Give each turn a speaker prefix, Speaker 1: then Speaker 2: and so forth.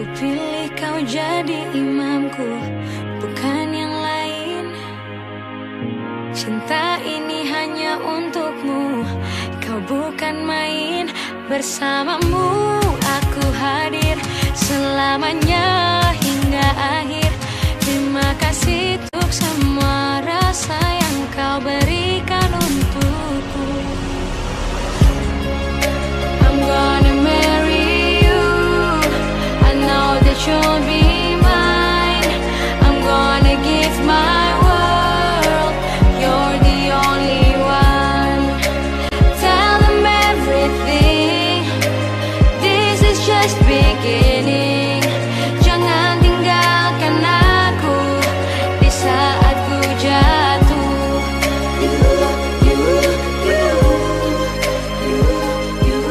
Speaker 1: Ku pilih kau jadi imamku Bukan yang lain. Cinta ini hanya untukmu Kau bukan main Bersamamu. Aku hadir Selamanya should be